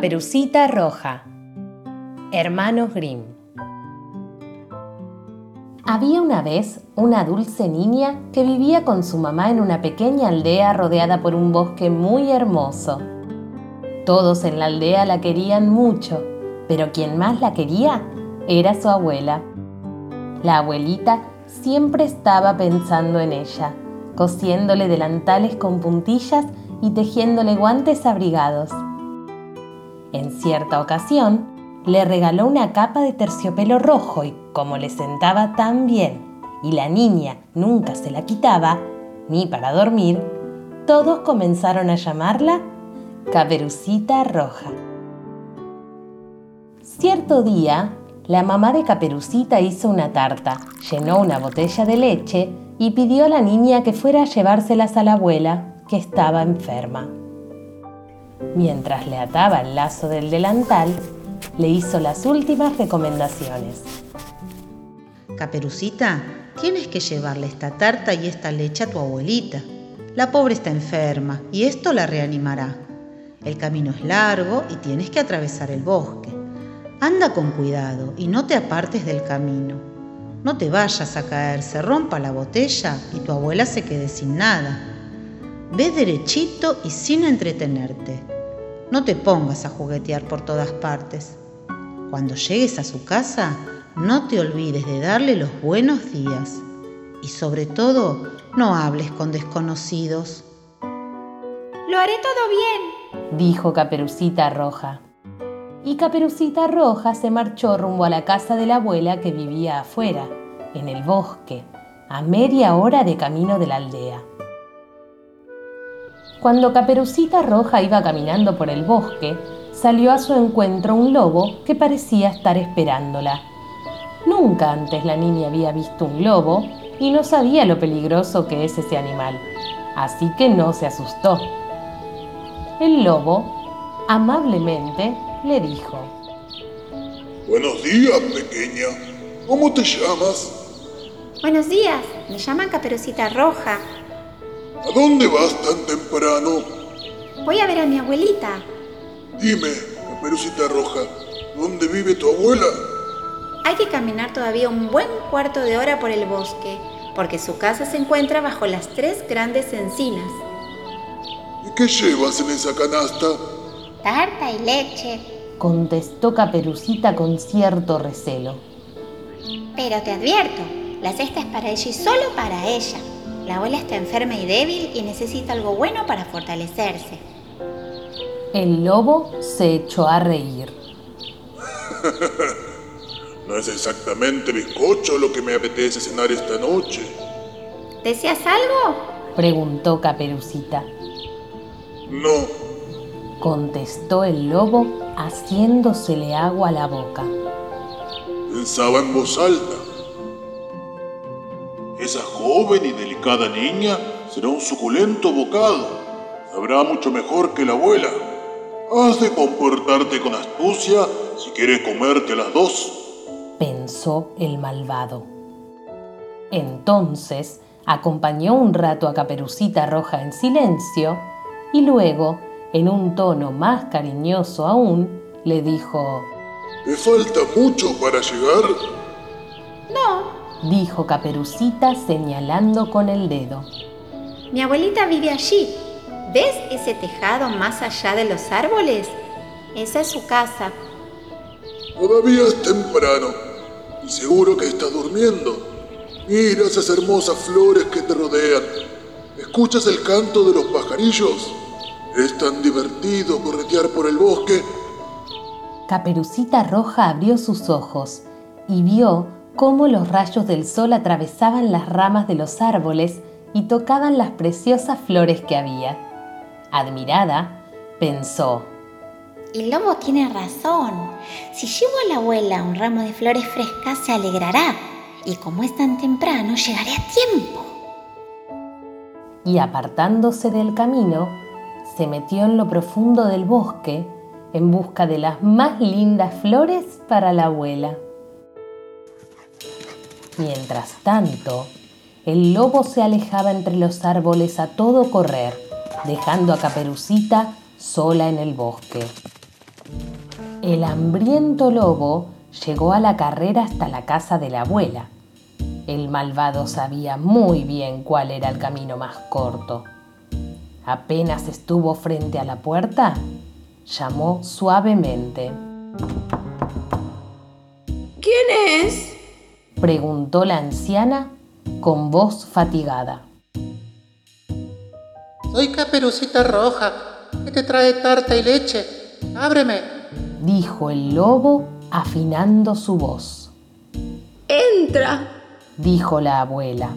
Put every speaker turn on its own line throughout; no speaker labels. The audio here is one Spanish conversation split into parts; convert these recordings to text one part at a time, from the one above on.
Caperucita Roja. Hermanos Grimm. Había una vez una dulce niña que vivía con su mamá en una pequeña aldea rodeada por un bosque muy hermoso. Todos en la aldea la querían mucho, pero quien más la quería era su abuela. La abuelita siempre estaba pensando en ella, cosiéndole delantales con puntillas y tejiéndole guantes abrigados. En cierta ocasión, le regaló una capa de terciopelo rojo y como le sentaba tan bien y la niña nunca se la quitaba, ni para dormir, todos comenzaron a llamarla Caperucita Roja. Cierto día, la mamá de Caperucita hizo una tarta, llenó una botella de leche y pidió a la niña que fuera a llevárselas a la abuela, que estaba enferma. Mientras le ataba el lazo del delantal, le hizo las últimas recomendaciones.
Caperucita, tienes que llevarle esta tarta y esta leche a tu abuelita. La pobre está enferma y esto la reanimará. El camino es largo y tienes que atravesar el bosque. Anda con cuidado y no te apartes del camino. No te vayas a caer, se rompa la botella y tu abuela se quede sin nada. Ve derechito y sin entretenerte. No te pongas a juguetear por todas partes. Cuando llegues a su casa, no te olvides de darle los buenos días. Y sobre todo, no hables con desconocidos.
Lo haré todo bien,
dijo Caperucita Roja. Y Caperucita Roja se marchó rumbo a la casa de la abuela que vivía afuera, en el bosque, a media hora de camino de la aldea. Cuando Caperucita Roja iba caminando por el bosque, salió a su encuentro un lobo que parecía estar esperándola. Nunca antes la niña había visto un lobo y no sabía lo peligroso que es ese animal, así que no se asustó. El lobo, amablemente, le dijo,
Buenos días, pequeña. ¿Cómo te llamas?
Buenos días, me llaman Caperucita Roja.
¿A dónde vas tan temprano?
Voy a ver a mi abuelita.
Dime, Caperucita Roja, ¿dónde vive tu abuela?
Hay que caminar todavía un buen cuarto de hora por el bosque, porque su casa se encuentra bajo las tres grandes encinas.
¿Y qué llevas en esa canasta?
Tarta y leche.
Contestó Caperucita con cierto recelo.
Pero te advierto, la cesta es para ella y solo para ella. La abuela está enferma y débil y necesita algo bueno para fortalecerse.
El lobo se echó a reír.
no es exactamente bizcocho lo que me apetece cenar esta noche.
¿Deseas algo?
Preguntó Caperucita.
No.
Contestó el lobo haciéndosele agua a la boca.
Pensaba en voz alta. Esa joven y delicada niña será un suculento bocado. Sabrá mucho mejor que la abuela. Has de comportarte con astucia si quieres comerte a las dos.
Pensó el malvado. Entonces acompañó un rato a Caperucita Roja en silencio y luego, en un tono más cariñoso aún, le dijo,
¿Te falta mucho para llegar?
No,
dijo Caperucita señalando con el dedo.
Mi abuelita vive allí. ¿Ves ese tejado más allá de los árboles? Esa es su casa.
Todavía es temprano y seguro que estás durmiendo. Mira esas hermosas flores que te rodean. ¿Escuchas el canto de los pajarillos? Es tan divertido corretear por el bosque.
Caperucita Roja abrió sus ojos y vio cómo los rayos del sol atravesaban las ramas de los árboles y tocaban las preciosas flores que había. Admirada, pensó,
El lobo tiene razón. Si llevo a la abuela un ramo de flores frescas, se alegrará. Y como es tan temprano, llegaré a tiempo.
y apartándose del camino, se metió en lo profundo del bosque en busca de las más lindas flores para la abuela. Mientras tanto, el lobo se alejaba entre los árboles a todo correr, dejando a Caperucita sola en el bosque. El hambriento lobo llegó a la carrera hasta la casa de la abuela. El malvado sabía muy bien cuál era el camino más corto. Apenas estuvo frente a la puerta, llamó suavemente.
¿Quién es?
Preguntó la anciana con voz fatigada.
Soy Caperucita Roja, que te trae tarta y leche. Ábreme,
dijo el lobo afinando su voz.
Entra,
dijo la abuela.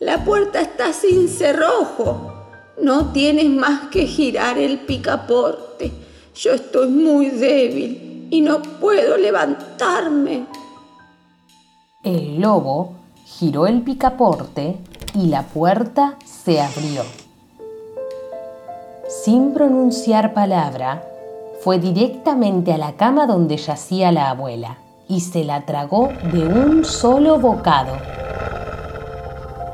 La puerta está sin cerrojo. No tienes más que girar el picaporte. Yo estoy muy débil y no puedo levantarme.
El lobo giró el picaporte y la puerta se abrió. Sin pronunciar palabra, fue directamente a la cama donde yacía la abuela y se la tragó de un solo bocado.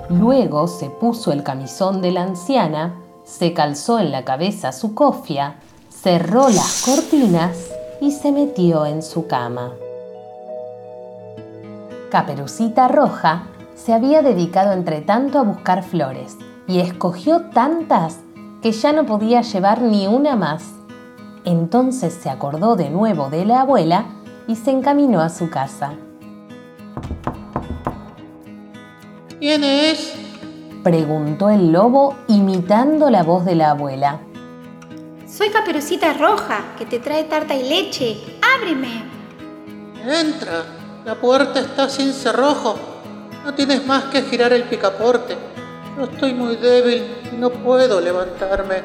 Luego se puso el camisón de la anciana, se calzó en la cabeza su cofia, cerró las cortinas y se metió en su cama. Caperucita Roja se había dedicado entre tanto a buscar flores y escogió tantas que ya no podía llevar ni una más. Entonces se acordó de nuevo de la abuela y se encaminó a su casa.
¿Quién es?
Preguntó el lobo imitando la voz de la abuela.
Soy Caperucita Roja, que te trae tarta y leche. ¡Ábreme!
Entra, la puerta está sin cerrojo. No tienes más que girar el picaporte. Yo estoy muy débil y no puedo levantarme.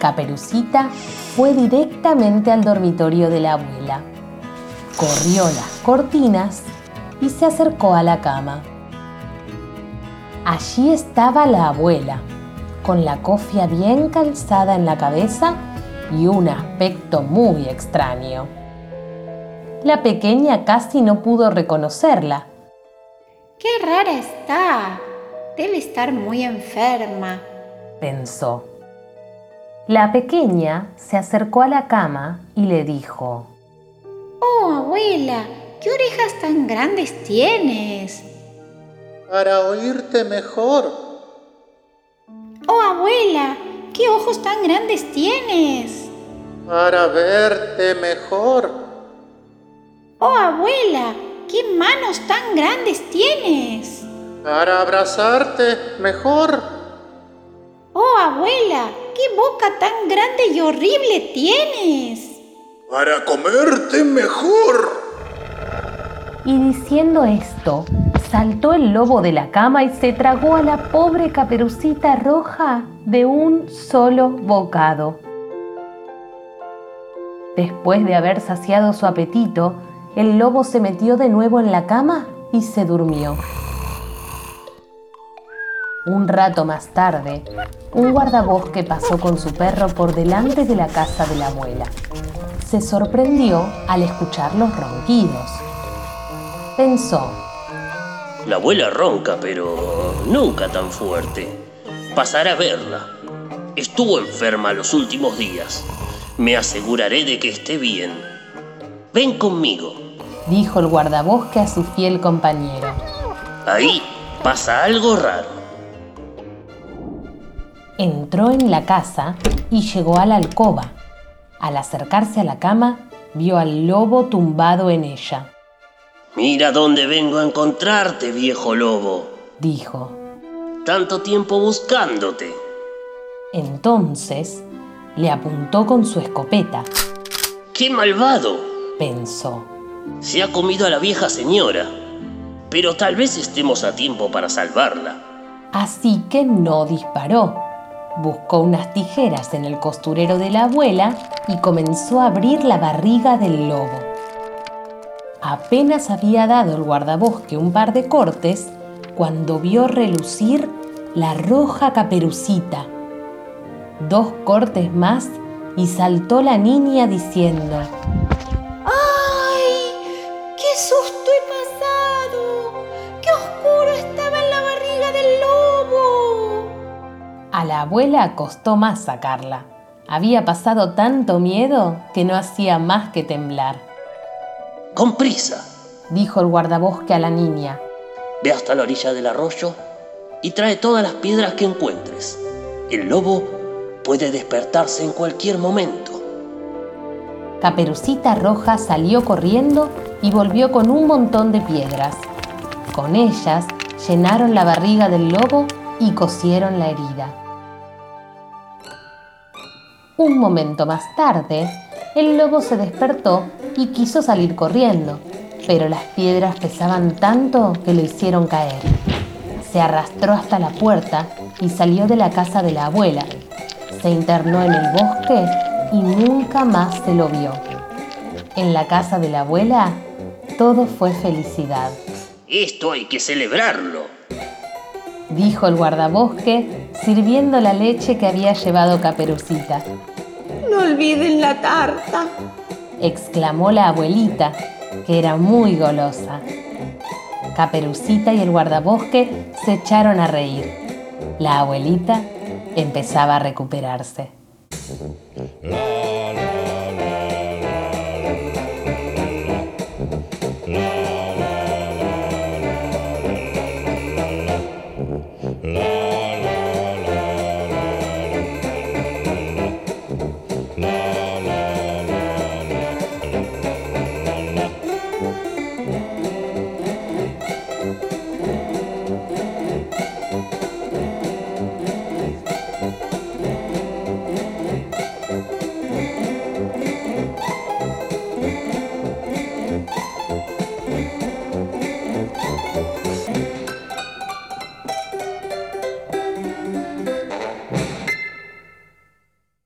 Caperucita fue directamente al dormitorio de la abuela. Corrió las cortinas y se acercó a la cama. Allí estaba la abuela, con la cofia bien calzada en la cabeza y un aspecto muy extraño. La pequeña casi no pudo reconocerla.
¡Qué rara está! Debe estar muy enferma,
pensó. La pequeña se acercó a la cama y le dijo,
Oh, abuela, ¿qué orejas tan grandes tienes?
Para oírte mejor.
Oh, abuela, ¿qué ojos tan grandes tienes?
Para verte mejor.
Oh, abuela, ¿qué manos tan grandes tienes?
Para abrazarte mejor.
Oh, abuela, qué boca tan grande y horrible tienes.
Para comerte mejor.
Y diciendo esto, saltó el lobo de la cama y se tragó a la pobre caperucita roja de un solo bocado. Después de haber saciado su apetito, el lobo se metió de nuevo en la cama y se durmió. Un rato más tarde, un guardabosque pasó con su perro por delante de la casa de la abuela. Se sorprendió al escuchar los ronquidos. Pensó,
La abuela ronca, pero nunca tan fuerte. Pasaré a verla. Estuvo enferma los últimos días. Me aseguraré de que esté bien. Ven conmigo.
dijo el guardabosque a su fiel compañero.
Ahí pasa algo raro.
Entró en la casa y llegó a la alcoba. Al acercarse a la cama, vio al lobo tumbado en ella.
Mira dónde vengo a encontrarte, viejo lobo.
Dijo.
Tanto tiempo buscándote.
Entonces le apuntó con su escopeta.
¡Qué malvado!
Pensó.
Se ha comido a la vieja señora. Pero tal vez estemos a tiempo para salvarla.
Así que no disparó. Buscó unas tijeras en el costurero de la abuela y comenzó a abrir la barriga del lobo. Apenas había dado el guardabosque un par de cortes cuando vio relucir la roja caperucita. Dos cortes más y saltó la niña diciendo, la abuela costó más sacarla. Había pasado tanto miedo que no hacía más que temblar.
Con prisa,
dijo el guardabosque a la niña.
Ve hasta la orilla del arroyo y trae todas las piedras que encuentres. El lobo puede despertarse en cualquier momento.
Caperucita Roja salió corriendo y volvió con un montón de piedras. Con ellas llenaron la barriga del lobo y cosieron la herida. Un momento más tarde, el lobo se despertó y quiso salir corriendo, pero las piedras pesaban tanto que lo hicieron caer. Se arrastró hasta la puerta y salió de la casa de la abuela. Se internó en el bosque y nunca más se lo vio. En la casa de la abuela, todo fue felicidad.
Esto hay que celebrarlo,
dijo el guardabosque, sirviendo la leche que había llevado Caperucita.
No olviden la tarta,
exclamó la abuelita, que era muy golosa. Caperucita y el guardabosque se echaron a reír. La abuelita empezaba a recuperarse.